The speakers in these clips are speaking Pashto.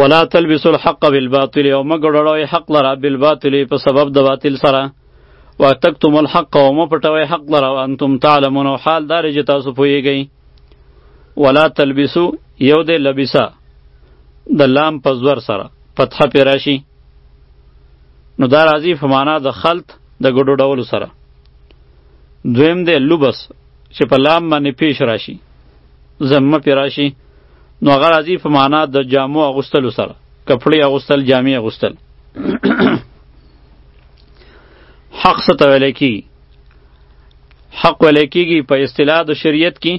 ولا تلبسوا الحق بالباطل او مګړړوي حق لره بالباطل په سبب د باطل سره وتکتم الحق او مپټوي حق لره انتم تعلمون او حال دار چې تاسو پوهیږئ ولا تلبسوا یو د لبسا د لام په زور سره فتحه پې راشي نو دا راځي په معنا د خلط د ګډو ډولو سره دویم دی لبس چې په لام باندې پیش راشي ذمه پې راشي نو هغه راځي په معنا د جامو اغوستلو سره کپړې اغوستل جامې اغوستل حق څه ته ویلی کېږي حق ویلی کېږي په اصطلاح د شریعت کې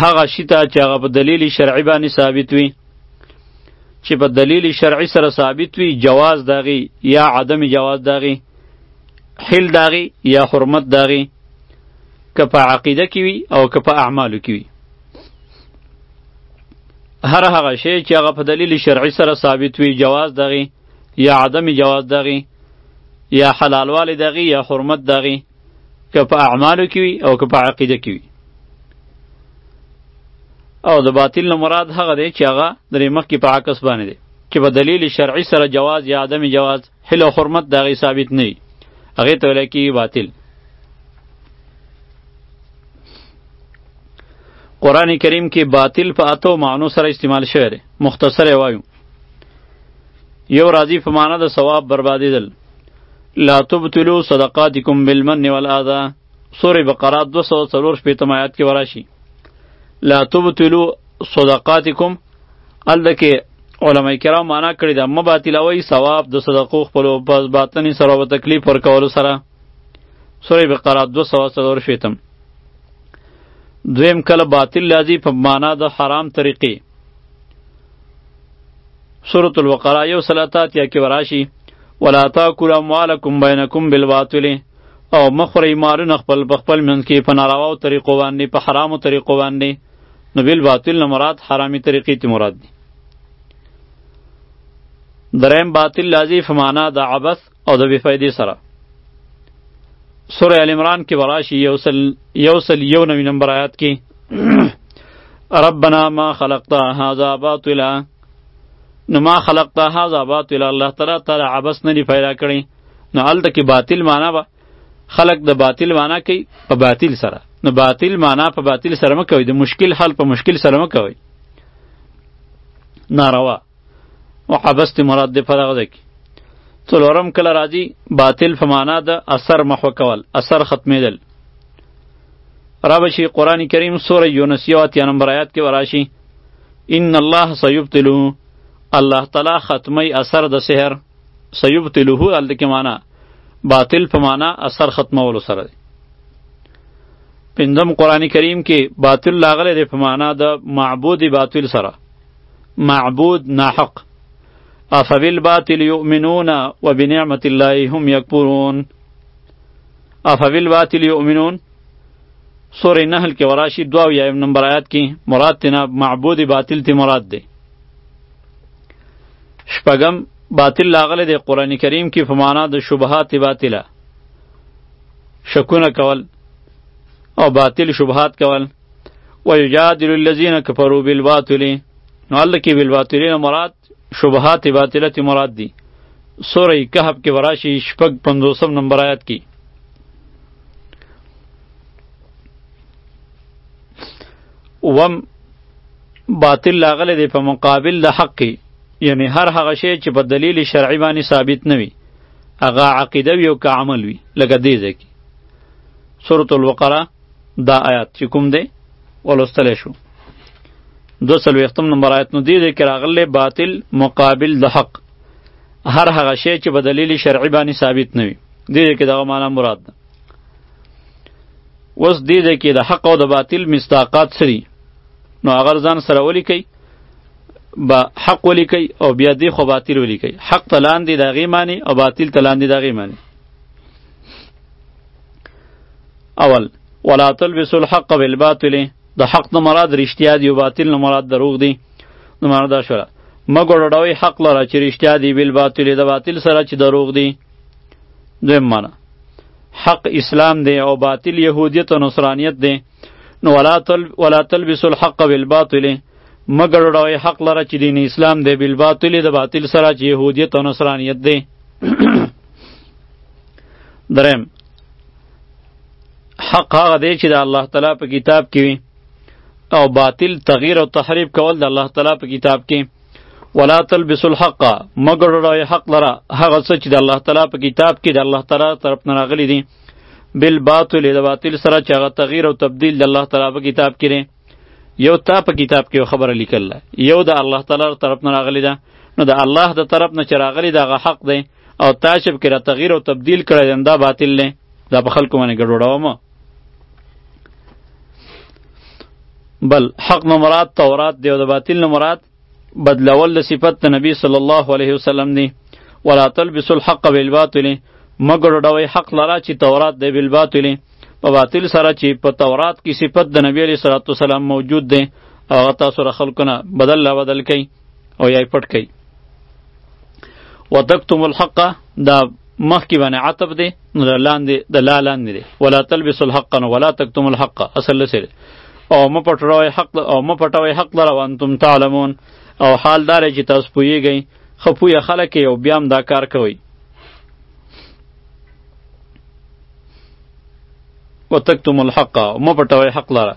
هغه شي ته چې هغه په دلیل شرعي باندې ثابت وي چې په دلیل شرعي سره ثابت وي جواز داغي یا عدم جواز داغي حل داغي یا حرمت داغي که په عقیده کې وي او که په اعمالو کې وي هر هغه شی چې هغه په دلیل شرعي سره ثابت وي جواز دغه یا عدم جواز دغه یا حلالوالی دغه یا حرمت دغه که په اعمالو کې وي او که په عقیده کې وي او د باطل نه مراد هغه دی چې هغه درې مخکې په عکس باندې دی چې په دلیل شرعي سره جواز یا عدم جواز حل او حرمت د هغې ثابت نه وي هغې ته ویلی کېږي باطل قرآن کریم کې باطل په اتو معنو سره استعمال شوی دی مختصر وایو یو راضی په معنا د ثواب بربادېدل لا تبتلو صدقاتکم بالمن والآذا سورې بقره 204 شپېتم آیات کې وراشي لا تبتلو صدقاتکم الده کې علما کرام معنا کړی دا مباتلوي ثواب د صدقو خپل په باطنی سره او تکلیف ور کول سره سورې بقره 204 شپېتم دویم کله باطل لازی په معنا د حرام طریقې سورۃ الوقرا یو صلاتات یا کې وراشي ولا تاکلوا اموالکم بینکم بالباطل او مخوري مارونه خپل په خپل منځ کې په نارواو طریقو باندې په حرامو طریقو باندې نو بیل باطل نه مراد حرامي طریقې ته مراد دي دریم باطل لازی فمانا د عبث او د بفیدې سره سوره ال عمران کې وراشي یوسل یوسل یو نوی نمبر آیات کې ربنا ما خلقت هذا باطلا نو ما خلقت هذا باطلا الله تعالی تعالی عبث نه دی پیدا کړی نو هلته کې باطل معنا به خلق د باطل معنا کوي په باطل سره نو باطل معنا په باطل سره مکوي د مشکل حل په مشکل سره مکوي ناروا وحبست مراد دی په دغه ځای کې څلورم کله راځي باطل په معنا د اثر محو کول اثر ختمیدل رابشي قرآن کریم سوره یونس یو اتیا نمبر آیات کې وراشي ان الله سیبتلو الله تعالی ختمی اثر د سحر سیبتلوه هلته کې معنا باطل په معنا اثر ختمولو سره دی پنځم قرآن کریم کې باطل لاغلی دی په معنا د معبود باطل سره معبود ناحق افبالباطل یؤمنون وبنعمت الله هم یکفرون افبالباطل یؤمنون سورې نحل کې وراشي دواویا نمبر آیات کې مراد تینا معبود باطل تی مراد دی شپږم باطل لاغله د قران کریم کې په معنا د شبهات باطله شکونه کول او باطل شبهات کول ويجادل الذين كفروا بالباطل نو الله کې بالباطل مراد شبهات باطله مراد دي سوره کهف کې وراشي شپږ پنځوسم نمبر آیات کې وم باطل لاغله دی په مقابل د حق کې یعنی هر هغه شی چې په دلیل شرعي باندې ثابت نه وي هغه عقیده وي او که عمل وي لکه دې ځای کې سورة الوقره دا آیات چې کوم دی ولوستلی شو دو څلوېښتم نمبر آیت نو دې ځای کې راغلی باطل مقابل د حق هر هغه شی چې په دلیل شرعي باندې ثابت نه وي دې ځای کې دغه معنا مراد ده وس دې ده کې د حق او د باطل مستاقات سری نو اگر ځان سره ولیکي با حق ولیکي او بیا دې خو باطل ولیکي حق تلان دې دغه معنی او باطل تلان دې دغه معنی اول ولا تلبسوا الحق بالباطل د حق نه مراد رښتیا دی او باطل نه مراد دروغ دی نو مراد شوه مګر ډوي حق لره چې رښتیا دی بل باطل د باطل سره چې دروغ دی دویم معنا حق اسلام دی او باطل یهودیت او نصرانیت دی نو ولا تل ولا تلبس الحق بالباطل مگر ډوي حق لره چې دین اسلام دی بالباطل د باطل سره چې یهودیت او نصرانیت دی درم حق هغه دی چې د الله تعالی په کتاب کې وي او باطل تغییر او تحریف کول د الله تعالی په کتاب کې ولا تلبسوا الحق مگر راي حق لرا هغه څه چې د الله تعالی په کتاب کې د الله تعالی طرف نه راغلي دي بل باطل د باطل سره چې هغه تغییر او تبدیل د الله تعالی په کتاب کې دی یو تا په کتاب کې خبره لیکل یو د الله تعالی طرف نه راغلی ده نو د الله د طرف نه چې راغلی ده هغه حق دی او تا چې پکې را تغییر او تبدیل کړی دا باطل دی دا په خلکو باندې ګډوډوه مه بل حق نه مراد تورات دی او د باطل نه مراد بدلول د صفت د نبی صلی الله علیه وسلم دی ولا تلبسوا الحق بالباطل مګر ډوي حق لرا چې تورات دی بالباطل په باطل سره چې په تورات کې صفت د نبی علیه الصلاه والسلام موجود دی هغه تاسو را خلقونه بدل لا بدل کئ او یا پټ کوي وتکتم الحق دا مخکې باندې عتب دی نو د لاندې د لا لاندې دی ولا تلبس الحق ولا تکتم الحق اصل سره او م پټوي حق او م پټوي حق لره وانتم تعلمون او حال دار چې تاسو پویږئ خپوی خلک او بیا هم دا کار کوي وتکتم الحق م پټوي حق لره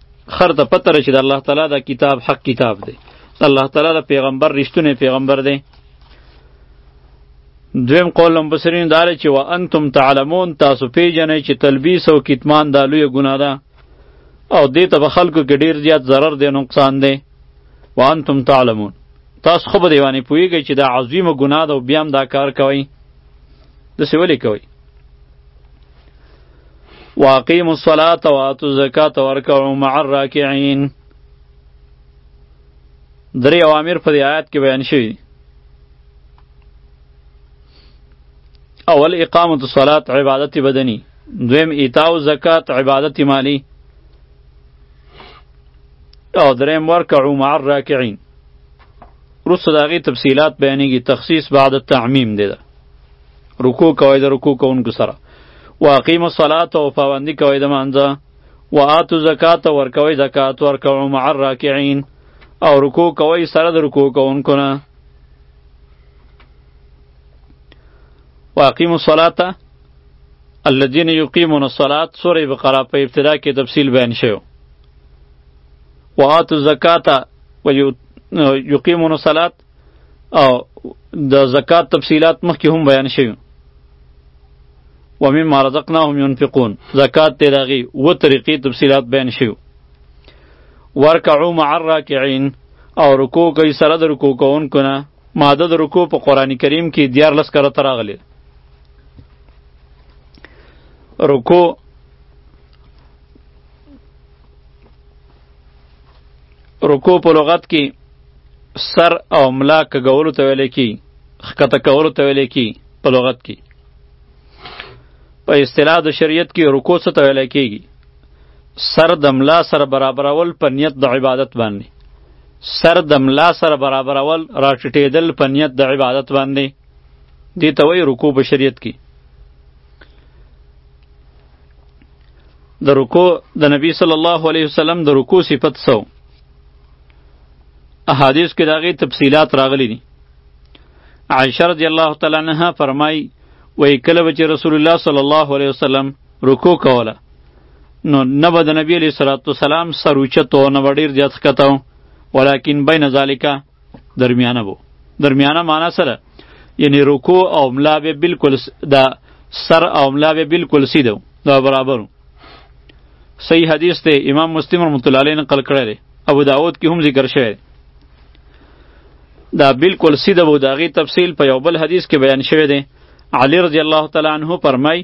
خر ته پته رسي د الله تعالی دا کتاب حق کتاب دی الله تعالی دا پیغمبر رښتونه پیغمبر دی دویم قول هم بسرین دار چې و انتم تعلمون تاسو پیژنئ چې تلبیس او کتمان دا لوی ګناه ده او دې ته به خلکو کې ډیر زیات ضرر دی نقصان دی و انتم تعلمون تاسو خو به دیوانه پویږئ چې دا عظیمه ګناه ده او بیا هم دا کار کوئ داسې ولې کوئ واقیم الصلاة و آتو زکات ورکعو مع الراکعین درې اوامر په دې آیات کې بیان شوي اول اقامت الصلاة عبادت بدنی دویم ایتاء زکات عبادت مالی او دریم ورکعو مع الراکعین رسو داغی تفصیلات بیانیږي تخصیص بعد التعمیم دی ده رکوع کوي د رکوع کوونکو سره واقیم الصلاه او پابندي کوي د مانځه واتو زکات ورکوي زکات ورکوي مع الراکعين او رکوع کوي سره د رکوع کوونکو نه واقیم الصلاه الذين يقيمون الصلاه سوره بقره په ابتدا کې تفصیل بیان شوی واتو زکات ويقيمون الصلاه او د زکات تفصيلات مخکې هم بیان شوی ومما رزقناهم ينفقون زکات ته دغه و طریقې تفصيلات بیان شوی ورکعوا مع الراکعين او رکوع کوي سره د رکوع کوونکو نه ماده د رکوع په قران کریم کې دیار لس کړه تراغله رکوع رکوع په لغت کې سر او ملا کګولو ته ویل کی خکته کولو ته ویل کی په لغت کې په اصطلاح د شریعت کې رکوع څه ته ویل کېږي سر د ملا سره برابرول په نیت د عبادت باندې سر د ملا سره برابرول راټیټېدل په نیت د عبادت باندې دې ته وایي رکوع په شریعت کې د رکوع د نبی صلی الله علیه وسلم د رکوع صفت سو احادیث کې داغه تفصيلات راغلي دي عائشه رضی الله تعالی عنها فرمای وای کله چې رسول الله صلی الله علیه وسلم رکوع کوله نو نه به د نبی علیه الصلاۃ والسلام سر اوچتو نه به ډیر زیات ښکته ولکن بین ذالکه درمیانه وو درمیانه معنا سره یعنی رکو او ملا به بالکل دا سر او ملا به بالکل سیده دا برابر صحیح حدیث ته امام مسلم رحمۃ اللہ علیہ نقل کړی دی ابو داود کې هم ذکر شوی دی دا بالکل سیده وو داغي تفصیل په یو بل حدیث کې بیان شوی دی علی رضی الله تعالی عنہ فرمای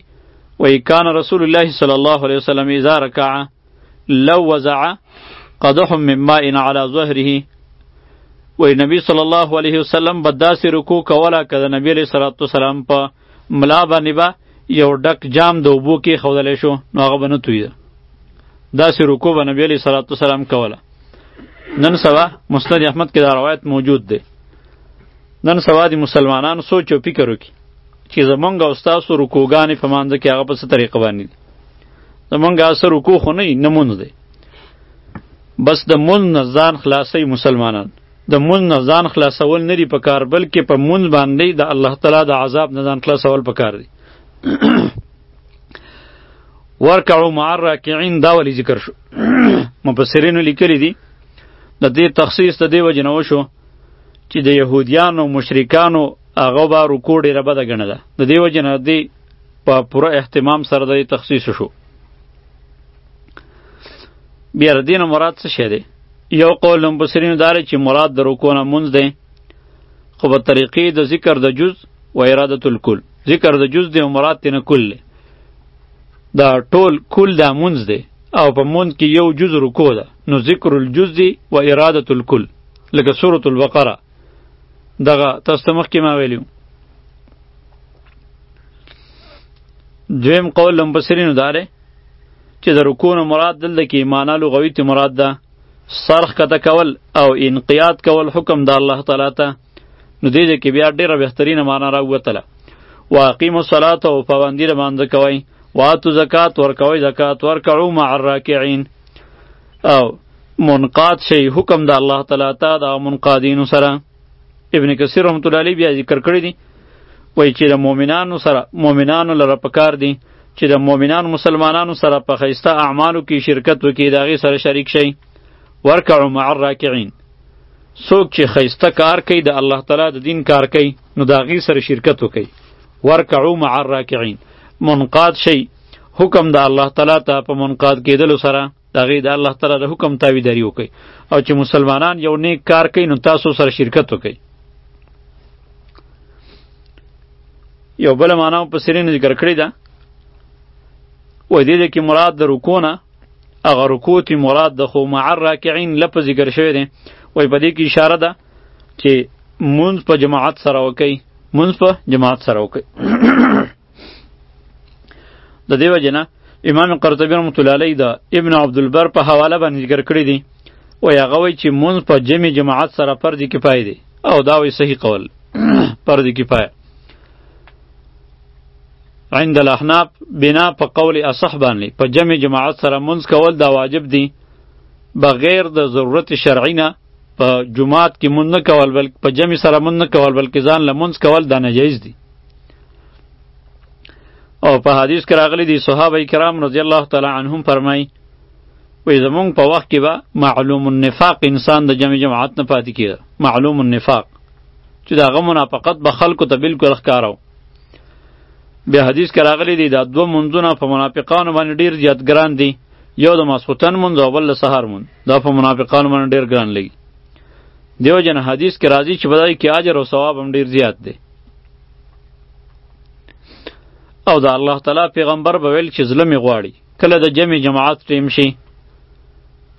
وای کان رسول الله صلی الله علیه وسلم اذا رکع لو وزع قدح من ماء على ظهره وی نبی صلی الله علیه وسلم به داسې رکوع کوله که د نبی علیه صلات وسلام په ملا باندې به یو ډک جام د اوبو کې ښودلی شو نو هغه به نه تویده داسې رکوع به نبی علیه صلات وسلام کوله نن سبا مسند احمد کې دا روایت موجود دی نن سبا د مسلمانانو سوچ او فکر وکړي چې زمونږ او ستاسو رکوګانې په مانځه کې هغه په څه طریقه باندې دي زمونږ اثر رکوع خو نه نه مونږ دی بس د مونږ نه ځان خلاصوي مسلمانان د مونږ نه ځان خلاصول نه دي په کار بلکې په مونږ باندې د الله تعالی د عذاب نه ځان خلاصول په کار دي ورکعو مع الراکعين دا ولې ذکر شو مفسرینو لیکلي دي د دې تخصیص د دې وجه نه وشو چې د یهودیانو مشرکانو هغه به رکوع ډېره بده ګڼله د دې وجه نه دی په پوره اهتمام سره د تخصیص شو بیا د دین مراد څه شه دی یو قول هم بصرین دار چې مراد د رکونه منځ دی خو په طریقې د ذکر د جز و اراده الکل ذکر د جز دی او مراد تنه کل دی دا ټول کل دا منځ دی او په منځ کې یو جز رکو ده نو ذکر الجز دی و اراده الکل لکه سورۃ البقره دغه تاسو ته مخکې ما ویلیو دویم قول لمبسرینو داره چې د رکوع مراد دلته کې معنا لغوي ته مراد ده سرخ کته کول او انقیاد کول حکم د الله تعالی ته نو دې دې کې بیا ډیره بهترینه معنا راووتله واقیم الصلاه او پابندی لمانځه کوئ واتو زکات ورکوئ زکات ورکړو مع الراکعين او منقاد شي حکم د الله تعالی ته د منقادینو سره ابن کثیر رحمت الله علیه بیا ذکر کړی دی وای چې د مؤمنانو سره مؤمنانو لره پکار دی چې د مؤمنانو مسلمانانو سره په خیسته اعمالو کې شرکت وکړي د هغې سره شریک شي ورکعو مع الراکعین څوک چې خیسته کار کوي د الله تعالی د دین کار کوي نو د هغې سره شرکت وکړي ورکعو مع الراکعین منقاد شي حکم د الله تعالی ته په منقاد کېدلو سره د هغې د الله تعالی د حکم تاویداري وکړئ او چې مسلمانان یو نیک کار کوي نو تاسو سره شرکت وکړئ یو بل معنا په سرین ذکر کړی ده و دې دې کې مراد د رکوع نه هغه رکوع تی مراد د خو مع الراکعين لپس ذکر شوی دی وای په دې کې اشاره ده چې مونږ په جماعت سره وکړي مونږ په جماعت سره وکړي د دې وجه نه امام قرطبي رحمت الله علیه د ابن عبد البر په حواله باندې ذکر کړی دی او هغه وایي چې مونږ په جمع جماعت سره فرض کفایه دی او دا وایي صحیح قول فرض کفایه عند الاحناف بنا په قول اصح باندې په جمع جماعت سره مونږ کول دا واجب دی بغیر د ضرورت شرعی نه په جماعت کې مونږ نه کول بلکې په جمع سره مونږ نه کول بلکې ځان لمونځ کول دا ناجایز دی او په حدیث کې راغلی دی صحابه کرام رضی الله تعالی عنهم فرمایي وی زمونږ په وخت کې به معلوم النفاق انسان د جمع جماعت نه پاتې کیده معلوم النفاق چې دا غو منافقت به خلکو ته بالکل ښکارو بیا حدیث کې راغلی دی دا دوه منځونه په منافقانو باندې ډیر زیات ګران دي یو د ماسخوتن منځ او بل د سهار منځ دا په منافقانو باندې ډیر ګران لګي دیو جن حدیث کې راځي چې بدای کې اجر او ثواب هم ډیر زیات دی او د الله تعالی پیغمبر به ویل چې ظلم غواړي کله د جمع جماعت ټیم شي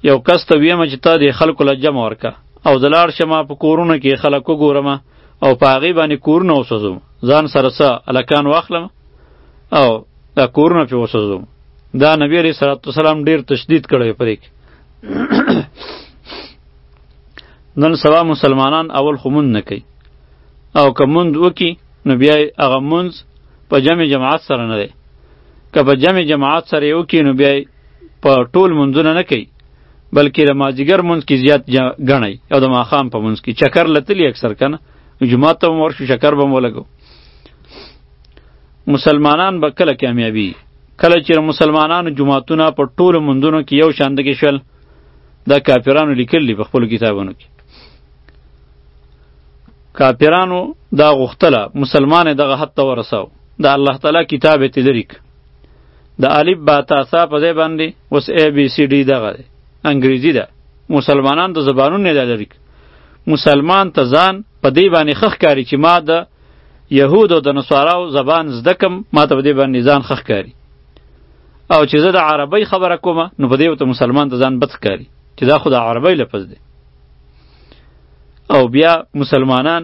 یو کس ته ویمه چې تا د خلکو له جمع ورکه او د لاړ شمه په کورونو کې خلک وګورم او په هغې باندې کورونه وسوځوم ځان سره څه هلکان واخلم او دا کورونه پرې وسوځوم دا نبی علیه صلات وسلام ډیر تشدید کړی پرې نن سبا مسلمانان اول خمون نه کوي او که مونځ وکړي نو بیا هغه مونځ په جمع جماعت سره نه دی که په جمع جماعت سره یې وکړي نو بیا په ټول مونځونه نه کوي بلکې د مازدیګر مونځ کې زیات ګڼی او د ماښام په مونځ کې چکر لتلی اکثر که نه جماعت ته هم ورشو چکر به هم ولګو مسلمانان به کله کامیابي کله چې مسلمانانو جماعتونه په ټولو مونځونو کې یو شان دګې شول دا کافرانو لیکلي په خپلو کتابونو کې کافرانو دا غختله مسلمان دغه حد ته ورساو د الله تعالی کتاب ته لریک د الف با تا سا په ځای باندې اوس ای بی سی ډی دغه انګریزی ده مسلمانان د زبانون نه لریک مسلمان ته ځان په دی باندې خخ کاری چې ما د یهود او د نصاراو زبان زده کم ما ته په دی باندې ځان خخ کاری او چې زه د عربی خبره کوم نو په دی ته مسلمان ته ځان بد کاری چې دا خو د عربی لفظ دی او بیا مسلمانان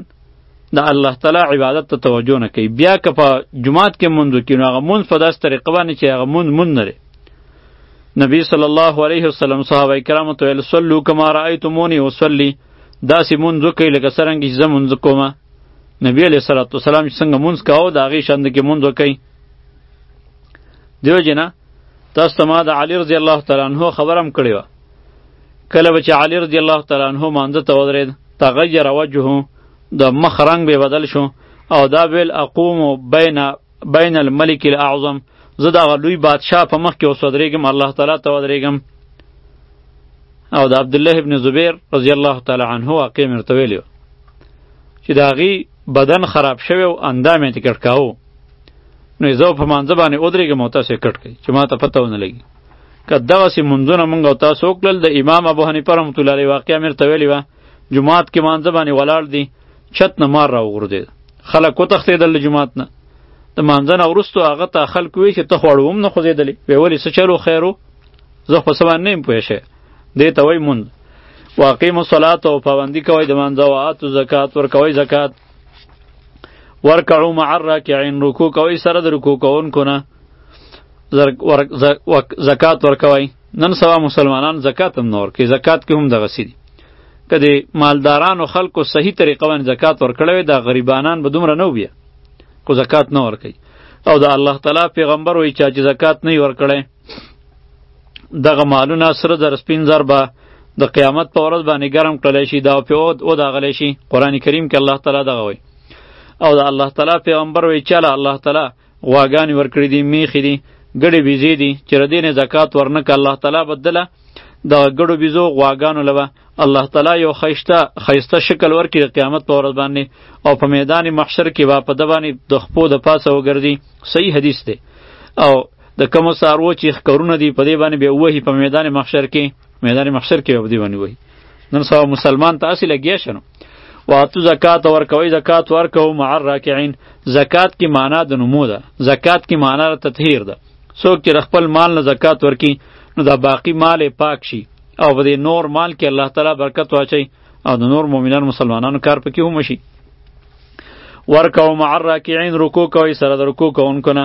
د الله تعالی عبادت ته توجه نه کوي بیا که په جماعت کې مونږ کې نو هغه مونږ په داسې طریقه باندې چې هغه مونږ مونږ نه نبی صلی الله علیه وسلم صحابه کرامو ته ویل صلو کما رأیتمونی وصلی داسې مونږ وکړئ لکه څرنګه چې زه مونږ کوم نبی علیه صلوات والسلام چې څنګه مونږ کاوه د هغې شاند کې مونږ وکړئ دیو جنا تاسو ته ما د علی رضی الله تعالی عنه خبرم کړې وه کله چې علی رضی الله تعالی عنہ مانځه ته ودرېد تغیر وجهه د مخ رنگ به بدل شو او دا ویل اقوم بین بین الملک الاعظم زه دا لوی بادشاه په مخ کې اوس ودرېږم الله تعالی ته ودرېږم او د عبد الله ابن زبیر رضی الله تعالی عنه واقع مرته ویلو چې دا غي بدن خراب شوی او اندام یې ټکټ کاوه نو زه په مانځه باندې ودرېږم او تاسو یې کټ کړئ چې ما ته پته ونه لګي که دغسې مونځونه مونږ او تاسو وکړل د امام ابو حنیفه رحمت الله علیه واقعه مې ورته ویلې وه جومات کې مانځه باندې ولاړ دي چت نه مار راوغورځېد خلک وتښتېدل له جومات نه د مانځه نه وروستو هغه ته خلک وی چې ته خو اړو هم نه خوځېدلې ویې ولې څه چلو خیر و زه خو څه باندې نه یم پوه شوی دې ته وایي مونځ واقیم الصلات او پابندي کوئ د مانځه او آتو زکات ورکوئ زکات ورکعو مع الراکعين رکوع کوي سره د رکوع کوونکو نه زکات ورکوي نن سبا مسلمانان زکات هم نور کوي زکات کې هم دغه سړي کدی مالدارانو خلکو صحیح طریقه باندې زکات ورکړوي دا غریبانان به دومره نه بیا کو زکات نه ورکي او دا الله تعالی پیغمبر وایي چې زکات نه ورکړي دغه مالونه سره زر سپین زر به د قیامت په ورځ باندې ګرم کړلی شي دا په او داغلی شي قرآن کریم کې الله تعالی دغه وایي او د الله تعالی پیغمبر وایي چاله الله تعالی غواګانې ورکړي دي میخې دي ګړې بیزې دي چې د دې نه زکات ورنکړه الله تعالی بدله د ګړو بیزو غواګانو له الله تعالی یو خیسته خیسته شکل ورکړي د قیامت په ورځ باندې او په میدان محشر کې به په ده باندې د خپو د پاسه وګرځي صحیح حدیث دی او د کوم سارو چې ښکرونه دی په دې باندې به وهي په میدان محشر کې میدان محشر کې به دې باندې وهي نن سبا مسلمان ته اصل لګیا شنو واتو زکات ورکوي زکات ورکو مع الراکعين زکات کی معنا د نمو ده زکات کی معنا د تطهیر ده څوک چې خپل مال نه زکات ورکي نو دا باقی مال پاک شي او په دې نور مال کې الله تعالی برکت واچي او د نور مؤمنان مسلمانانو کار پکې هم شي ورکو مع الراکعين رکوع کوي سره د رکوع کوونکو نه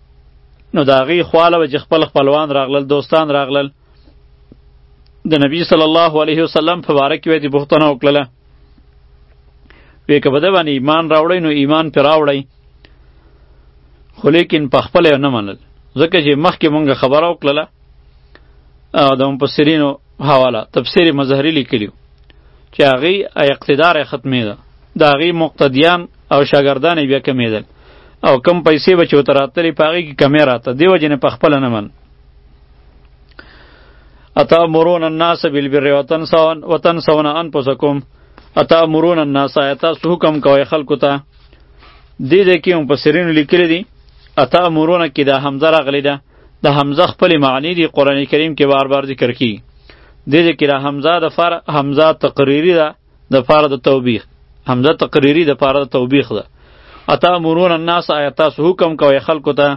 نو د هغې خواله به چې خپل خپلوان راغلل دوستان راغلل د نبی صلی الله علیه وسلم په باره کې به یې پوښتنه وکړله وی که په ده باندې ایمان راوړی نو ایمان پې راوړی خو لیکن په خپله یې نه منل ځکه چې مخکې مونږ خبره وکړله او د مفسرینو حواله تفسیر مظهری لیکلیو چې هغه اقتدار ختمې ده د هغه مقتدیان او شاګردان بیا کمیدل او کم پیسې به چې وته راتلې په هغې کې کمې راته دیو جنې په خپله نه من اتامرون الناس بالبر وتنسون وتنسون انفسکم اتامرون الناس تاسو حکم کوئ خلکو ته دې ځای کې هم په سرینو لیکلی دي اتامرونه کې دا همزه راغلی ده د حمزه خپل معنی دی قران کریم کې بار بار ذکر کی دې دې کې را حمزه د فار حمزه تقریری ده د فار د توبیخ حمزه تقریری د فار د توبیخ ده اتا مرون الناس آیات تاسو حکم کوي خلکو ته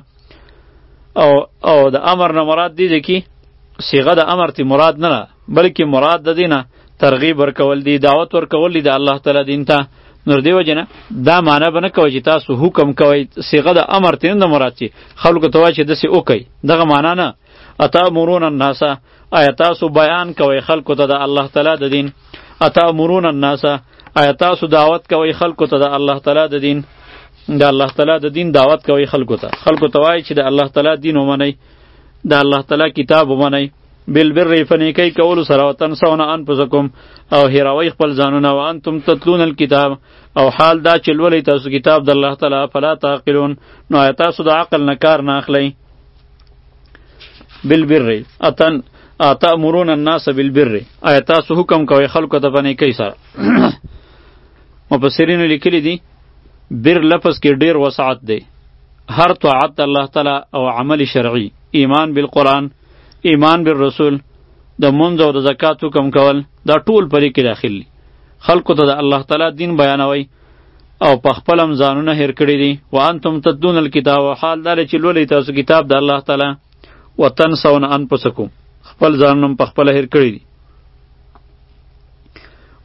او او د امر نه مراد دې دې کې صيغه د امر تی مراد نه بلکې مراد د دینه ترغیب ورکول دی دعوت ورکول دی د الله تعالی دین ته نور دیو جنا دا معنی بنه کوي چې تاسو حکم کوي صيغه د امر تین نه مراد چې خلکو ته وایي چې دسه وکي دغه معنی نه اتا مرون الناس آیا تاسو بیان کوي خلکو ته د الله تعالی د دین اتا مرون الناس آیا تاسو دعوت کوي خلکو ته د الله تعالی د دین د الله تعالی د دین دعوت کوي خلکو ته خلکو ته وایي چې د الله تعالی دین ومني د الله تعالی کتاب ومني بالبر په نیکی کولو سره وتنسون انفسکم او هیروي خپل ځانونه وانتم تتلون الكتاب او حال دا چې لولئ تاسو کتاب د الله تعالی فلا تعقلون نو آیا تاسو د عقل نه کار نه اخلئ بالبر اتن اتامرون الناس بالبر آیا تاسو حکم کوئ خلکو ته په نیکی سره مفسرینو لیکلي دي بر لفظ کې ډیر وسعت دی هر طاعت الله تعالی او عمل شرعي ایمان بالقرآن ایمان بالرسول د منځ او د زکات حکم کول دا ټول پرې کې داخل دي خلکو ته د الله تعالی دین بیانوي او په خپل هم ځانونه هیر کړی دي وانتم تدون الكتاب او حال دا چې لولې تاسو کتاب د الله تعالی وتنسون انفسکم خپل ځانونه په خپل هیر کړی دي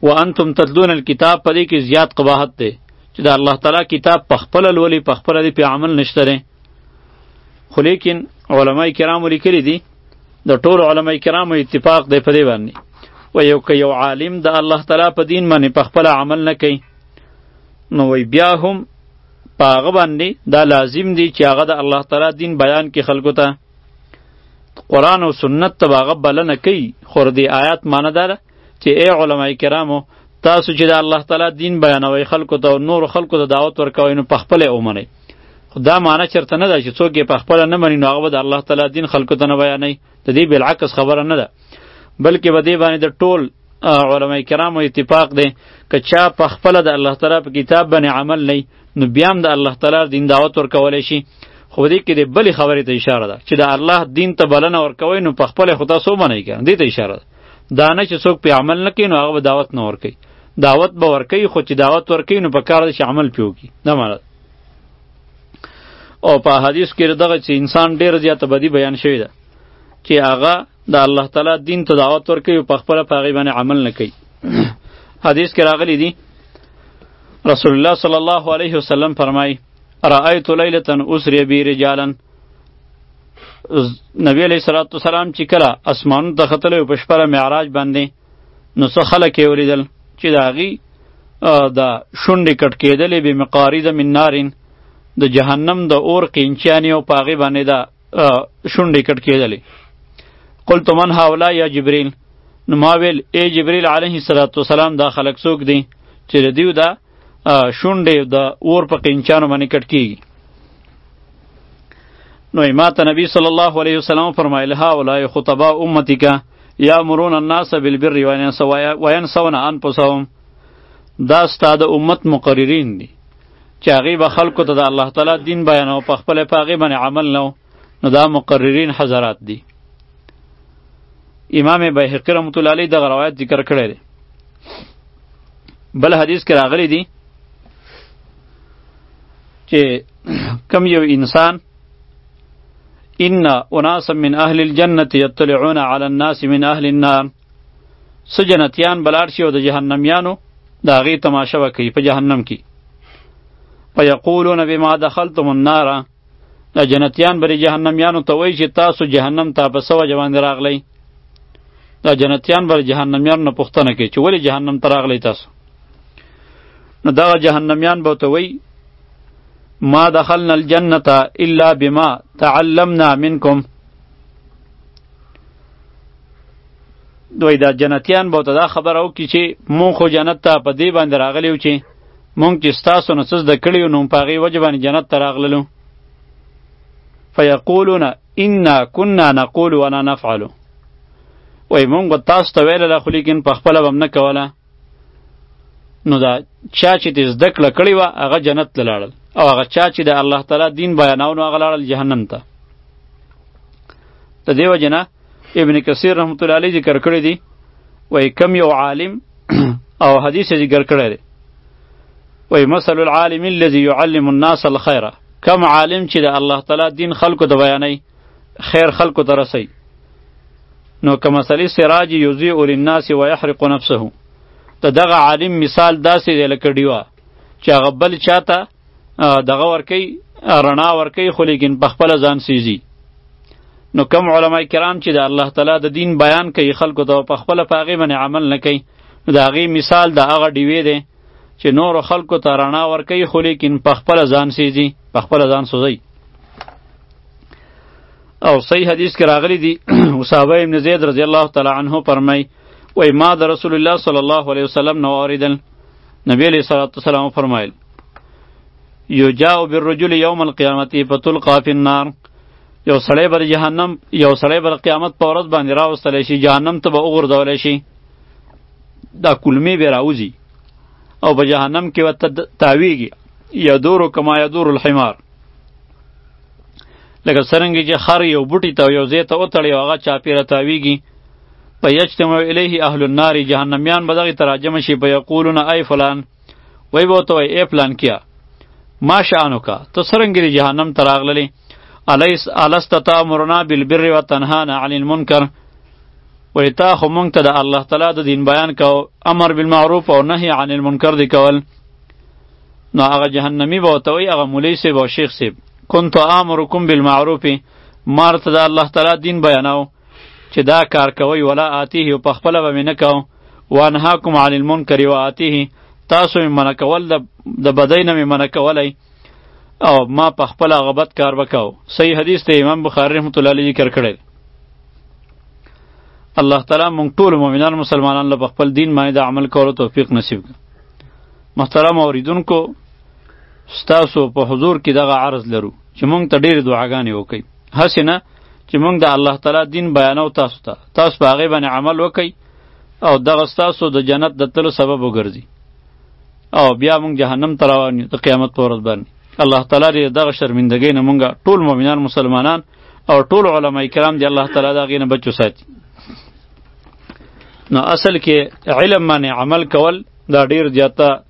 وانتم تدون الكتاب په دې کې زیات قباحت دی چې د الله تعالی کتاب په خپل لولې په خپل دې په عمل نشته خو لیکن علما کرامو لیکلي دي د ټول علما کرامو اتفاق دی په دې باندې و یو که یو عالم د الله تعالی په دین باندې په خپل عمل نه کوي نو وی بیا هم په هغه باندې دا لازم دی چې هغه د الله تعالی دین بیان کې خلکو ته قرآن او سنت ته به هغه بلنه کوي خو د آیات معنی دا ده چې ای علما کرامو تاسو چې د الله تعالی دین بیانوي خلکو ته او نور خلکو ته دعوت ورکوي نو په خپل اومنئ دا معنی چرته نه ده چې څوک یې په خپل نه مني نو هغه به د الله تعالی دین خلکو ته نه بیانوي د دې بالعکس خبره نه ده بلکې به دې باندې د ټول علما کرامو اتفاق دی که چا په خپل د الله تعالی په کتاب باندې عمل نه نو بیا هم د الله تعالی دین دعوت ورکولی شي خو دې کې د بلې خبرې ته اشاره ده چې د الله دین ته بلنه ورکوي نو په خپل خدا سو منئ کنه دې ته اشاره ده دا نه چې څوک په عمل نه کوي نو هغه به دعوت نه ورکوي دعوت به ورکوي خو چې دعوت ورکوي نو په کار ده چې عمل پې وکړي دا معنی او په حدیث کې دغه چې انسان ډېر زیاته بدی بیان شوی ده چې هغه د الله تعالی دین ته دعوت ورکوي او په خپله په هغې باندې عمل نه کوي حدیث کې راغلی دي رسول الله صلی الله علیه وسلم فرمایي رأیت لیلة اسری بی رجالا نبی علیہ الصلوۃ والسلام چې کله اسمانونو ته ختلو په شپه معراج باندې نو څو خلک یې ولیدل چې د هغې د شونډې کټ کېدلې بې مقارید من نارین د جهنم د اور قینچیانې او په هغې باندې د شونډې کټ کېدلې قلت من هؤلاء یا جبریل نو ما ویل ای جبریل علیه السلام دا خلک څوک دي چې د دیو دا شونډې د اور په قینچانو باندې کټ کیږي نو ما ته نبی صلی الله علیه وسلم فرمایل ها اولای خطبا امتی کا یامرون الناس بالبر وینسون انفسهم دا ستا د امت مقررین دي چې هغې به خلکو ته د الله تعالی دین بیانو په خپل په هغې باندې عمل نه نو دا مقررین حضرات دي امام بیهقی رحمت الله علیه دغه روایت ذکر کړی دی بل حدیث کې راغلی دی چې کم یو انسان ان اناس من اهل الجنه یطلعون علی الناس من اهل النار سجنتیان بلار شي او د جهنميانو د هغې تماشه به کوي په جهنم کې فیقولون بما دخلتم النار دا جنتیان بری جهنميانو ته وایي چې تاسو جهنم ته په سو جوان راغلی دا جنتیان بر جهنميان نه پښتنه کوي چې ولی جهنم ته راغلی تاسو نو دا جهنميان به ته وایي ما دخلنا الجنه الا بما تعلمنا منکم دوی دا جنتیان به ته دا خبر او کی چې مون خو جنت ته په دې باندې راغلی و چې مونږ چې ستاسو نه څه زده کړي نو په هغې وجه باندې جنت ته راغللو فیقولون انا کنا نقول ولا نفعل وای مونږ به تاسو ته ویله خو لیکن په خپله به هم نه کوله نو دا چا چې تې زده کړه کړې وه هغه جنت ته لاړل او هغه چا چې د الله تعالی دین بیاناو نو هغه لاړل جهنم ته د دې وجې نه ابن کثیر رحمت الله علیه ذکر کړی دی وای کم یو عالم او حدیث ذکر کړی دی وای مثل العالم الذي يعلم الناس الخير کم عالم چې د الله تعالی دین خلکو ته بیانوي خیر خلکو ته رسوي نو که مثلې سراج یضیع للناس ویحرق نفسه د دغه عالم مثال داسې دی لکه ډیوه چې هغه بل چاته دغه ورکی رڼا ورکی خو لیکن په خپل ځان سیزي نو کم علما کرام چې د الله تعالی د دین بیان کوي خلکو ته په خپل پاغي باندې عمل نه کوي نو د هغې مثال د هغه ډیوې دی چې نور خلکو ته رڼا ورکوي خو لیکن په خپل ځان سیزي په خپل ځان سوځي او صحیح حدیث کې راغلی دی صحابه ابن زید رضی الله تعالی عنه فرمای وای ما د رسول الله صلی الله علیه وسلم نو اوریدل نبی علیہ الصلوۃ والسلام فرمایل یجاء بالرجل یوم القیامت فتلقى فی النار یو سړی بر جهنم یو سړی بر قیامت په ورځ باندې راوستل شي جهنم ته به وګرځول شي دا کلمې به راوځي او په جهنم کې وت تاویږي یدور کما یدور الحمار لکه سرنګ چې خر یو بوټي ته یو زیته وتړي هغه چاپیره تاویږي فیجتمع الیه اهل النار جهنميان به دغه تراجم شي په یقولون ای فلان وای به ته ای فلان کیا ما شانو کا ته سرنګری جهنم تراغللی الیس الست تامرنا بالبر وتنهانا عن المنکر وای تا خو مونږ ته د الله تعالی د دین بیان کو امر بالمعروف او نهی عن المنکر دی کول نو هغه جهنمی به ته وای هغه مولوی سی او شیخ سی كنت آمركم بالمعروف مارت دا الله تعالی دین بیاناو چې دا کار کوي ولا آتیه او په خپله به مې نه کوم وانهاکم عن المنکر و آتیه تاسو مې منع کول د بدۍ نه مې منع کولی او ما په خپله هغه بد کار وکاو صحیح حدیث ته امام بخاري رحمت الله علیه ذکر کړی الله تعالی مونږ ټول مؤمنان مسلمانان له خپل دین باندې د عمل کولو توفیق نصیب کړي محترم اوریدونکو ستاسو په حضور کې دغه عرض لرو چې مونږ ته ډېرې دعاګانې وکړئ هسې نه چې موږ د الله تعالی دین بیانو تاسو ته تاسو په هغې باندې عمل وکئ او دغه ستاسو د جنت د تلو سبب وګرځي او بیا موږ جهنم ته روان یو د قیامت په ورځ باندې الله تعالی دې دغه شرمندګۍ نه موږ ټول مؤمنان مسلمانان او ټول علما کرام دې الله تعالی دغې نه بچو ساتي نو اصل کې علم باندې عمل کول دا ډیر زیاته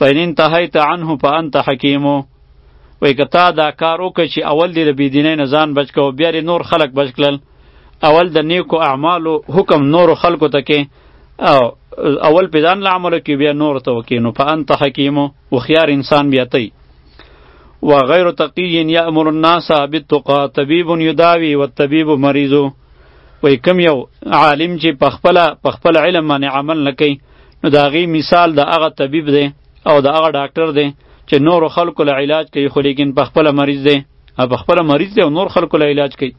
فإن انتهيت عنه فأنت حکیم وای کتا دا کار وکړي چې اول دې د بيدینۍ نه ځان بچ کو بیا نور خلق بچ کړل اول د نیکو اعمالو حکم نور خلقو ته کې او اول په ځان عمل کې بیا نور ته وکې نو فأنت حکیم او خيار انسان بیا تی وغير تقي يأمر الناس بالتقى طبيب يداوي والطبيب مريض وای کم یو عالم چې په خپل په خپل علم باندې عمل نکي نو د هغې مثال د هغه طبیب دی او د هغه ډاکټر دی چې نورو خلکو له علاج کوي خو لیکن په خپله مریض دی او په خپله مریض دی او نور خلکو له علاج کوي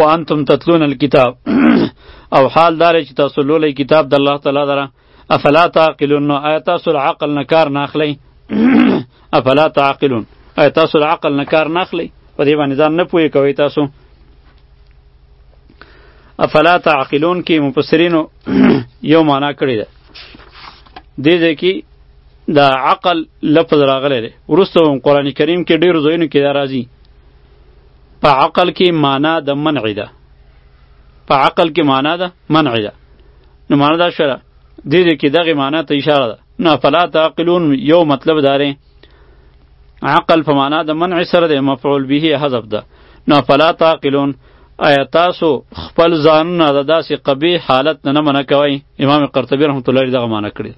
وانتم تتلون الكتاب او حال دار چې تاسو لولئ کتاب د الله تعالی دره افلا تعقلون نو آیا تاسو عقل نه کار نه اخلئ افلا تعقلون ایا تاسو د عقل نه کار نه اخلئ په دې باندې ځان نه پوهې کوئ تاسو افلا تعقلون کې مفسرینو یو معنا کړې ده دې ځای کې د عقل لفظ راغلی دی وروسته هم قرآن کریم کې ډېرو ځایونو کې دا راځي په عقل کې معنا د منع ده په عقل کې معنا ده منع ده نو معنا دا شوه دې ځای کې دغې معنا ته اشاره ده نه فلا تعقلون یو مطلب داره عقل په معنا د منع سره د مفعول به حذف ده نه فلا تعقلون آیا تاسو خپل ځانونه د داسې قبیح حالت نه منع کوئ امام قرطبي رحمت الله علیه دغه معنا کړی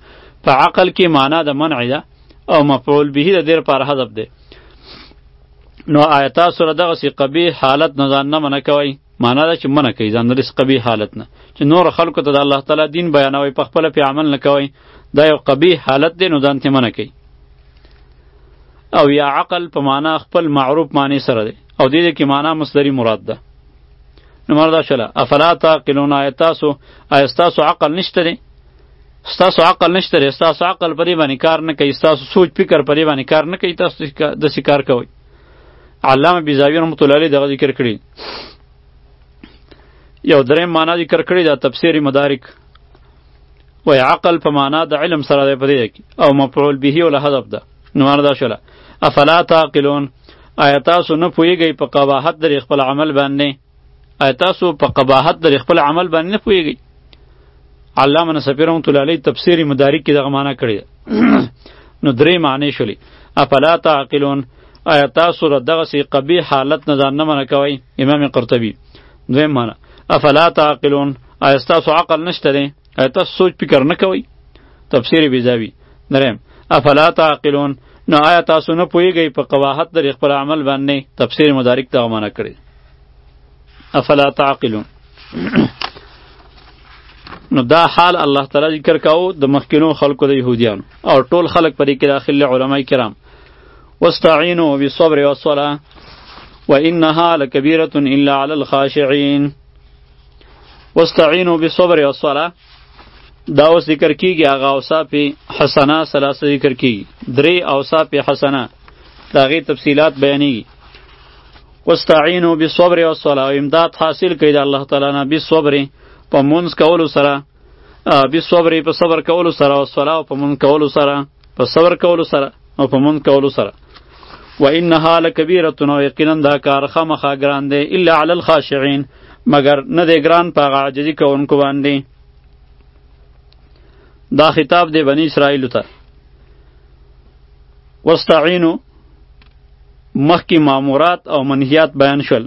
په عقل کې معنا د منع ده او مفعول به د دیر پر حذف ده نو آیتا سره دغه سی قبیح حالت نه ځان نه منع کوي معنا دا چې منع کوي ځان رس قبیح حالت نه چې نور خلکو ته د الله تعالی دین بیانوي په خپل په عمل نه کوي دا یو قبیح حالت دی نو ځان ته منع کوي او یا عقل په معنا خپل معروف معنی سره دی او دې دې کې معنا مصدری مراد ده نو مردا شله افلا تعقلون ایتاسو ایتاسو عقل نشته دی ستاسو عقل نشته دی ستاسو عقل پرې باندې کار نه کوي ستاسو سوچ فکر پرې باندې کار نه کوي تاسو د شکار کوي علامه بیزاوی رحمت الله علیه دغه ذکر کړی یو درې معنا ذکر کړی دا تفسیر مدارک و عقل په معنا د علم سره دی پدې کې او مفعول به ول حذف ده نو معنا دا شوله افلا تعقلون آیا تاسو نه پوهیږئ په قباحت در خپل عمل باندې آیا تاسو په قباحت در خپل عمل باندې نه پوهیږئ علامه نصفی رحمت الله علیه تفسیر مدارک کې دغه معنا کړی نو درې معنی شولې افلا تعقلون آیا تاسو را دغه سی قبیح حالت نه ځان نه منه کوي امام قرطبي دویم معنی افلا تعقلون آیا تاسو عقل نشته تاسو سوچ فکر نه کوئ تفسیر بیزاوی دریم افلا تعقلون نو آیا تاسو نه پوهیږئ په قواحت در خپل عمل باندې تفسیر مدارک ته معنا کړی افلا تعقلون نو دا حال الله تعالی ذکر کاو د مخکینو خلکو د يهوديان او ټول خلک پرې کې داخل علماء کرام واستعینوا بالصبر والصلاه وانها لکبیره الا علی الخاشعين واستعینوا بالصبر والصلاه دا اوس ذکر کیږي هغه اوصاف حسنه ثلاثه ذکر کیږي درې اوصاف حسنه دا غي تفصيلات بیانېږي واستعینوا بالصبر والصلاه امداد حاصل کړئ د الله تعالی نه بالصبر په منځ کولو سره بی صبر په صبر کولو سره او صلاح په مون کولو سره په صبر کولو سره او په مون کولو سره و انها لکبیره نو یقینا دا کار خامخا ګران دی الا علی الخاشعين مگر نه دی ګران په هغه عاجزي کوونکو باندې دا خطاب دی بنی اسرائیل ته واستعینو مخکې مامورات او منهیات بیان شول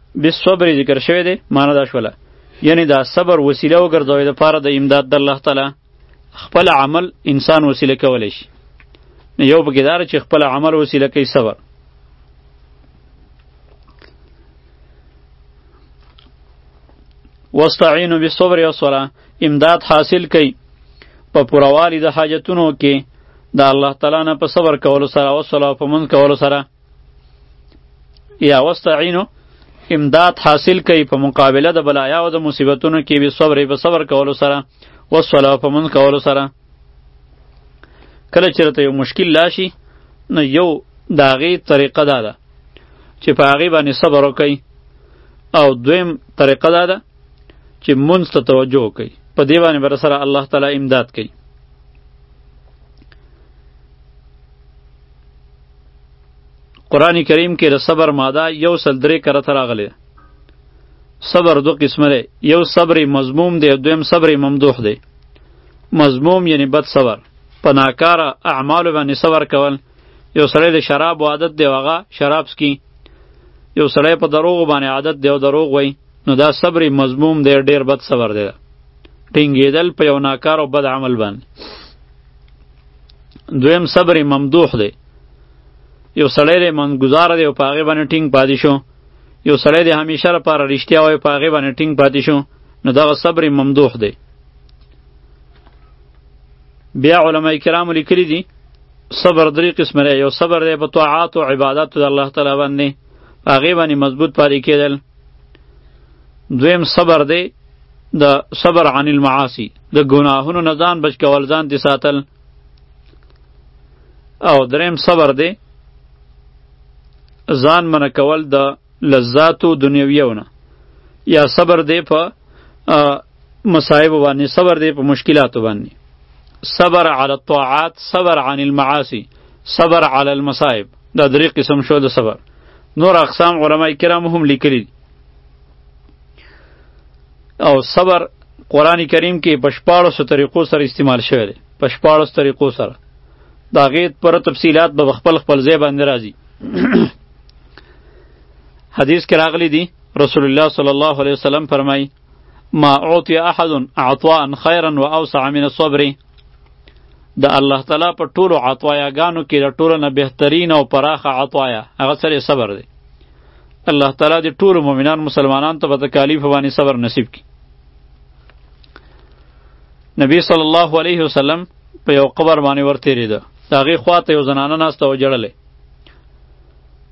بالصبر ذکر شوی دی معنی دا شوله یعنی دا صبر وسیله وګرځوي د پاره د امداد د الله تعالی خپل عمل انسان وسیله کولی شي یو پکې دار چې خپل عمل وسیله کوي صبر واستعینوا بالصبر والصلاه امداد حاصل کړئ په پوروالي د حاجتونو کې د الله تعالی نه په صبر کولو سره او صلاه په من کولو سره یا واستعینو امداد حاصل کوي په مقابله د بلایا او د مصیبتونو کې به صبر به صبر کولو سره او صلاح په من کولو سره کله چې راته یو مشکل لاشي نو یو داغي طریقه دا ده چې په هغه باندې صبر وکړي او دویم طریقه دا ده چې مونږ ته توجه وکړي په دی باندې بر سره الله تعالی امداد کوي قران کریم کې د صبر ماده یو سل درې کرته راغلی صبر دو قسمه دی یو صبر مضموم دی دویم صبر ممدوح دی مضموم یعنی بد صبر په ناکاره اعمالو باندې صبر کول یو سړی د شراب عادت دی هغه شراب سکي یو سړی په دروغ باندې عادت دی او دروغ وای نو دا صبر مضموم دی ډیر بد صبر دی ټینګېدل په یو ناکار او بد عمل باندې دویم صبر ممدوح دی یو سړی دی منګزار دی او په هغې باندې ټینګ پاتې شو یو سړی دی همیشه لپاره رښتیا وایي په هغې باندې ټینګ پاتې شو نو دغه صبر ممدوح دی بیا علما کرام لیکلي دي صبر درې قسمه دی یو صبر دی په طاعات او عبادات د الله تعالی باندې هغې باندې مضبوط پاتې کېدل دویم صبر دی د صبر عن المعاصی د ګناهونو نه ځان بچ کول ځان دي ساتل او دریم صبر دی ځان من کول د لذاتو دنیویونه یا صبر دی په مصائب باندې صبر دی په مشکلاتو باندې صبر علی الطاعات صبر عن المعاصی صبر علی المصائب دا درې قسم شو د صبر نور اقسام علما کرام هم لیکلي او صبر قران کریم کې په شپاړو سو طریقو سره استعمال شوی دی په شپاړو طریقو سره دا غیت پر تفصیلات به خپل خپل ځای باندې راځي حدیث کې راغلی دی رسول الله صلی الله علیه وسلم فرمایي ما اعطي احد عطاء خيرا واوسع من الصبر د الله تعالی په ټولو عطایاګانو کې د ټولو نه بهترین او پراخه عطایا هغه سره صبر دی الله تعالی د ټولو مؤمنان مسلمانان ته په تکالیف باندې صبر نصیب کړي نبی صلی الله علیه وسلم په یو قبر باندې ورتېریده د هغې خوا ته یو زنانه ناسته وه ژړلې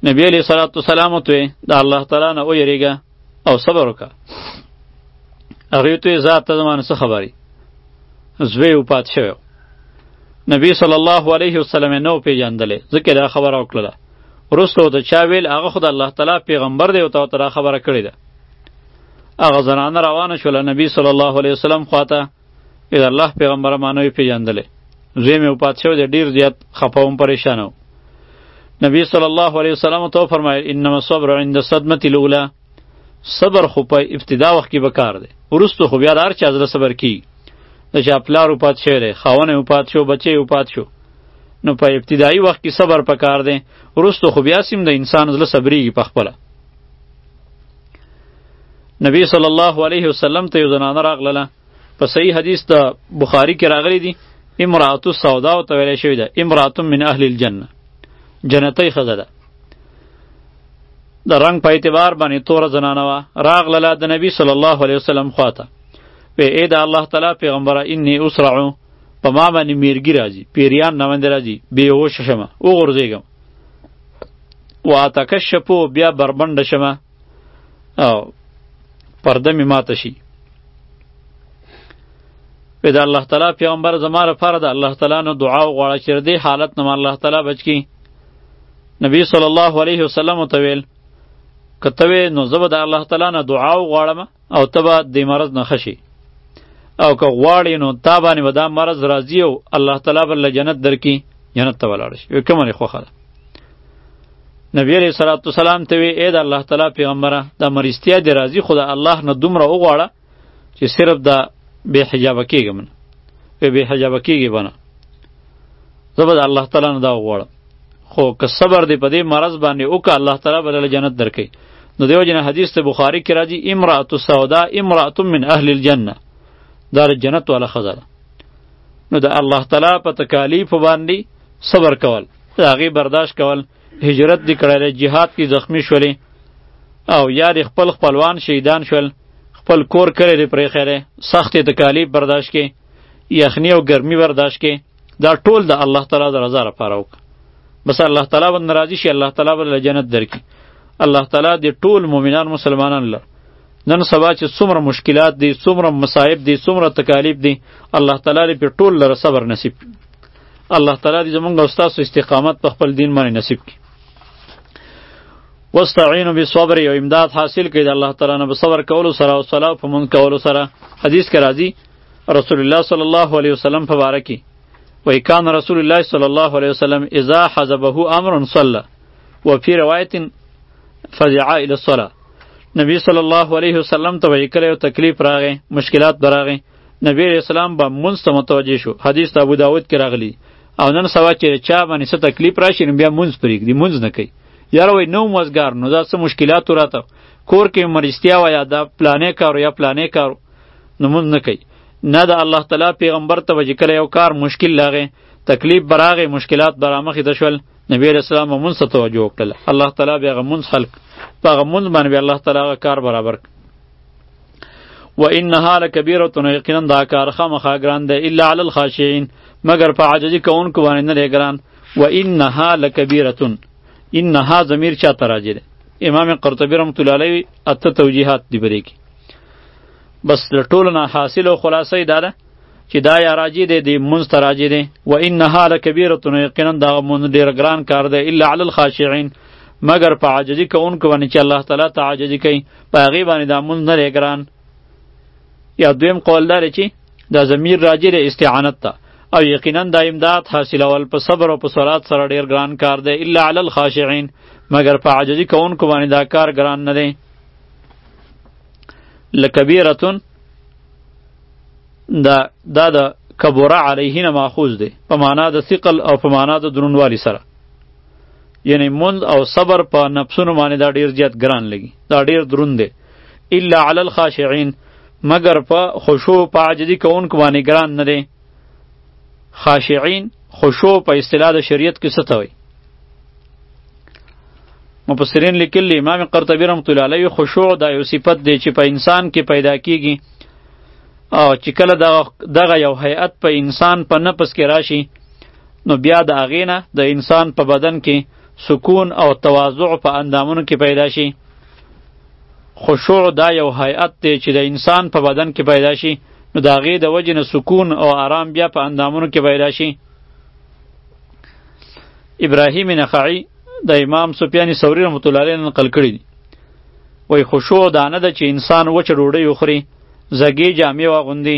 نبی علیه صلات وسلام ته د الله تعالی نه ویرېږه او صبر وکړه هغې ته یې ذات ته زما نه څه خبرې زوی وفات شوی نبی صلی الله علیه وسلم نو پیژندلې ځکه دا خبره وکړله وروسته ورته چا ویل هغه خو د الله تعالی پیغمبر دی او تا ورته دا خبره کړې ده هغه زنانه روانه شوله نبی صلی الله علیه وسلم خواته اې الله پیغمبر ما نه پیژندلې زوی مې وفات شو د ډیر زیات خپوم پریشان و نبی صلی الله علیه وسلم تو فرمایل انما الصبر عند الصدمه الاولى صبر خو په ابتدا وخت کې بکار دی ورستو خو بیا دار چا زړه صبر کی د چا پلار وفات شوی دی خاونه وفات شو بچی وفات شو نو په ابتدایي وخت کې صبر پکار دی ورستو خو بیا سیم د انسان زړه صبرېږي په خپله نبی صلی الله علیه وسلم ته یو زنانه راغله په صحیح حدیث د بخاری کې راغلی دی امرات السودا او ته ویل شوی ده امرات من اهل الجنه جنتی خزه ده د رنگ په اعتبار باندې تور زنانه وا راغله د نبی صلی الله علیه وسلم خواته په اې د الله تعالی پیغمبر انی اسرعو په ما باندې میرګی راځي پیریان نوند راځي بې هوش شمه او غورځېږم و اتکشفو بیا بربنډ شمه او پرده مې ماته شي په د الله تعالی پیغمبر زما لپاره د الله تعالی نه دعا وغواړه چې دې حالت نه الله تعالی بچ کی نبی صلی الله علیه وسلم ته ویل کته نو زه به د الله تعالی نه دعا وغواړم او ته به د مرض نه خشي او که غواړې نو تا باندې به دا مرض راځي او الله تعالی به له جنت درکړي جنت ته ولاړ شي وایي کومه دې خوښه ده نبی علیه صلات وسلام ته وی اې د الله تعالی پیغمبره دا مرستیا دې راځي خو د الله نه دومره وغواړه چې صرف دا بې حجابه کېږم نه بې حجابه کېږي به نه زه به د الله تعالی نه دا وغواړم خو که صبر دی په دې مرض باندې وکړه الله تعالی به له جنت درکې نو دیو جن حدیث ته بخاری کې راځي امراه سودا امراه من اهل الجنه دا جنت والا خزر نو د الله تعالی په تکالیف باندې صبر کول دا غي برداشت کول هجرت دی کړل جهاد کې زخمی شولې او یا د خپل خپلوان شهیدان شول خپل کور کړی پرې خیره سخت تکالیف برداشت کې یخنی او ګرمي برداشت کې دا ټول د الله تعالی د رضا لپاره وکړه بس الله تعالی باندې راضي شي الله تعالی به جنت درکړي الله تعالی د ټول مؤمنان مسلمانان له نن سبا چې څومره مشکلات دي څومره مصائب دي څومره تکالیف دي الله تعالی په ټول لره صبر نصیب کړي الله تعالی دې زمونږ او تاسو استقامت په خپل دین باندې نصیب کړي واستعینوا بالصبر او امداد حاصل کړئ د الله تعالی نه په صبر کولو سره او صلاح په مونږ کولو سره حدیث کې راځي رسول الله صلی الله علیه وسلم په باره کې وای کان رسول الله صلی الله علیه وسلم اذا حزبه امر صلى وفي روایت فزع الى الصلاه نبی صلی الله علیه وسلم ته وای کله یو تکلیف راغی مشکلات براغی نبی علیہ السلام به مونږ ته متوجه شو حدیث ابو داود کې راغلی او نن سبا چې چا باندې څه تکلیف راشي نو بیا مونږ پرېږدي مونږ نه کوي یاره وای نو مزګار نو دا څه مشکلات راته کور کې مرستیا وای دا پلانې کارو یا پلانې کارو نمونځ نه کوي نه د الله تعالی پیغمبر ته وجه کړی یو کار مشکل لاغه تکلیف براغه مشکلات برامخ د شول نبی رسول الله مونږ ته توجه وکړه الله تعالی به غمون خلق په غمون باندې الله تعالی کار برابر و انها لکبیره یقینا دا کار خامخا ګران ده الا علی الخاشعين مگر په عاجزی کوونکو باندې نه ګران و انها لکبیره انها ضمیر چا تراجه امام قرطبی رحمت الله علیه اته توجیهات دی بری کی بس د ټولو نه حاصل او خلاصه یې دا ده چې دا یا راجی دی د مونځ ته راجی دی و انها لکبیره یقینا دا مونځ ډېر ګران کار دی الا علی الخاشعین مګر په عاجزي کوونکو باندې چې الله تعالی ته عاجزي کوي په هغې باندې دا مونځ نه دی ګران یا دویم قول دا دی چې دا ضمیر راجی دی استعانت ته او یقینا دا امداد حاصلول په صبر او په صلات سره ډېر ګران کار دی الا علی الخاشعین مګر په عاجزي کوونکو باندې دا کار ګران نه دی لکبیرتون دا دا د کبره علیه نه ماخوذ دی په معنا د ثقل او په معنا د درونوالي سره یعنی مند او صبر په نفسونو باندې دا ډیر زیات ګران لګي دا ډیر دروند دی الا علی الخاشعين مگر په خشوع په عاجزی کوونکو باندې ګران نه دی خاشعين خشوع په اصطلاح د شریعت کې څه ته وایي مفسرین لیکلی امام قرطبی رحمت الله علیه خشوع دا یو صفت دی چې په انسان کې پیدا کیږي او چې کله دغه یو هیئت په انسان په نفس کې راشي نو بیا د هغې نه د انسان په بدن کې سکون او تواضع په اندامونو کې پیدا شي خشوع دا یو هیئت دی چې د انسان په بدن کې پیدا شي نو د هغې د وجې نه سکون او آرام بیا په اندامونو کې پیدا شي ابراهیم نخعی د امام سفیان ثوری رحمت الله علیه نقل کړی دی وای خشوع دا نه ده چې انسان وچ ډوډۍ وخوري زګې جامې واغوندي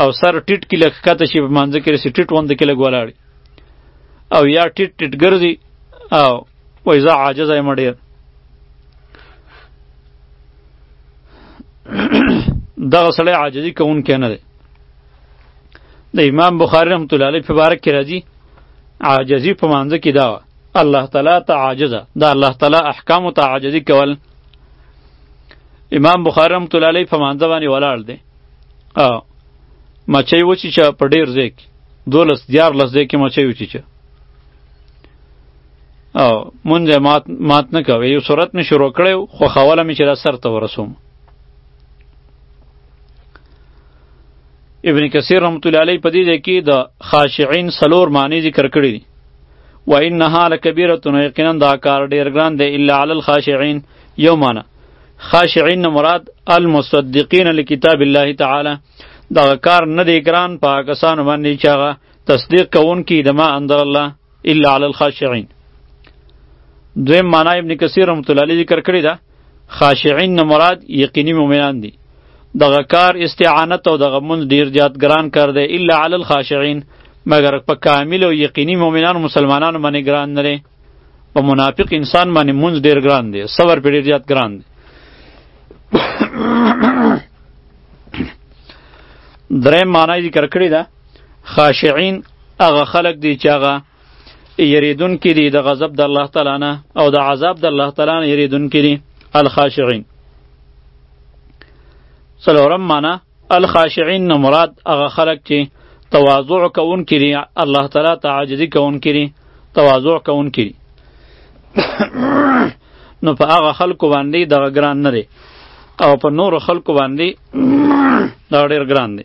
او سر ټیټ کې لږ ښکته شي په مانځه کې رسي ټیټ وند کې لږ ولاړي او یا ټیټ ټیټ ګرځي او وای زه عاجز یم ډیر دغه سړی عاجزي کوونکی نه دی د امام بخاری رحمت الله علیه په باره کې راځي عاجزي په مانځ کې دا وه الله تعالی ته عاجزه د الله تعالی احکامو ته عاجزي کول امام بخاری رحمت الله علیه په مانځ باندې ولاړ دی او مچۍ وچیچه په ډیر ځای کې دولس دیارلس ځای کې مچۍ وچیچه او مونږ مات مات نه کوي یو صورت می شروع کړو خو خوله می چې دا سر ته ورسوم ابن کثیر رحمت الله علیه په دې ځای کې د خاشعين سلور معنی ذکر کړی دي و انها لکبیره یقینا دا کار ډیر ګران دی الا علی الخاشعين یو معنی خاشعين مراد المصدقین لکتاب الله تعالی دا کار نه دی ګران په کسانو باندې چې هغه تصدیق کوونکي د ما اندر الله الا علی الخاشعين دویم معنا ابن کثیر رحمت الله علیه ذکر کړی دا خاشعين نه مراد یقیني مؤمنان دي دغه کار استعانت او دغه مون ډیر زیات ګران کار دی الا علی الخاشعين مگر په کامل او یقیني مؤمنان مسلمانانو باندې ګران نه لري په منافق انسان باندې مونږ ډیر ګران دی صبر په ډیر زیات ګران دی درې معنی ذکر کړی دا خاشعين هغه خلق دی چې هغه یریدون کې دي د غضب د الله تعالی نه او د عذاب د الله تعالی نه یریدون کې دي الخاشعين څلورم معنا الخاشعين نه مراد هغه خلق چې تواضع کوون کې دي الله تعالی ته عاجزي کوون کې دي تواضع کوون کې دي نو په هغه خلکو باندې دغه ګران نه دی او په نورو خلکو باندې دا ډېر ګران دی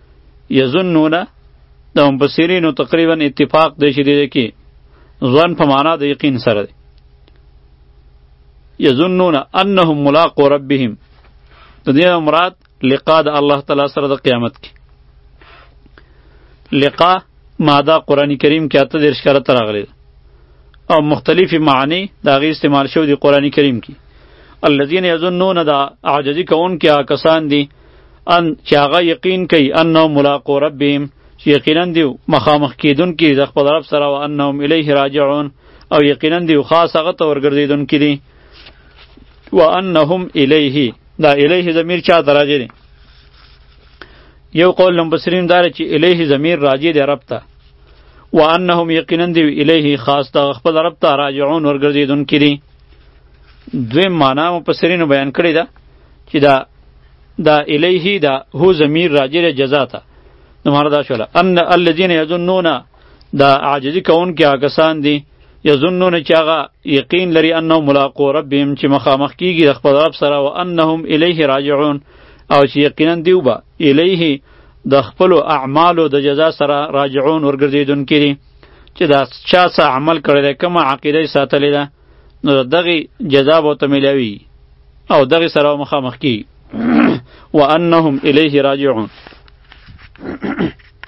یظنون د مفسرینو تقریبا اتفاق دی چې دی کې ځوان په معنا د یقین سره دی یظنون انهم ملاقو ربهم د دې مراد لقاء د الله تعالی سره د قیامت کې لقاء ماده قرآن کریم کې اته دېرش کاله ته راغلې ده او مختلفې معنی د هغې استعمال شوې دي قرآن کریم کې الذین یظنون دا عاجزي کوونکي هغه کسان دي ان چې هغه یقین کوي انه ملاقو ربهم چې یقینا دی مخامخ کیدون کې د خپل رب سره او انهم الیه راجعون او یقینا دی خاص هغه ته ورګرځیدون کې دي وانهم الیه دا الیه ضمیر چا درجه دي یو قول لمبسرین دار چې الیه ضمیر راجع دی رب ته وانهم یقینا دی الیه خاص ته خپل رب ته راجعون ورګرځیدون کې دي دوی معنا مفسرین بیان کړی ده چې دا دا الیه دا هو ضمیر راجع دی جزا ته نو معنا دا شوله ان الذين يظنون دا عاجزی کون کې هغه کسان دي یظنون چې هغه یقین لري انه ملاقات ربهم چې مخامخ کیږي د خپل رب سره او انهم الیه راجعون او چې یقینا دیو به الیه د خپل اعمالو د جزا سره راجعون ورګرځیدونکي دي چې دا چا څه عمل کړی دی کومه عقیده یې ساتلې ده نو دغه جزا به ته ملاوي او دغه سره مخامخ کی وانهم الیه راجعون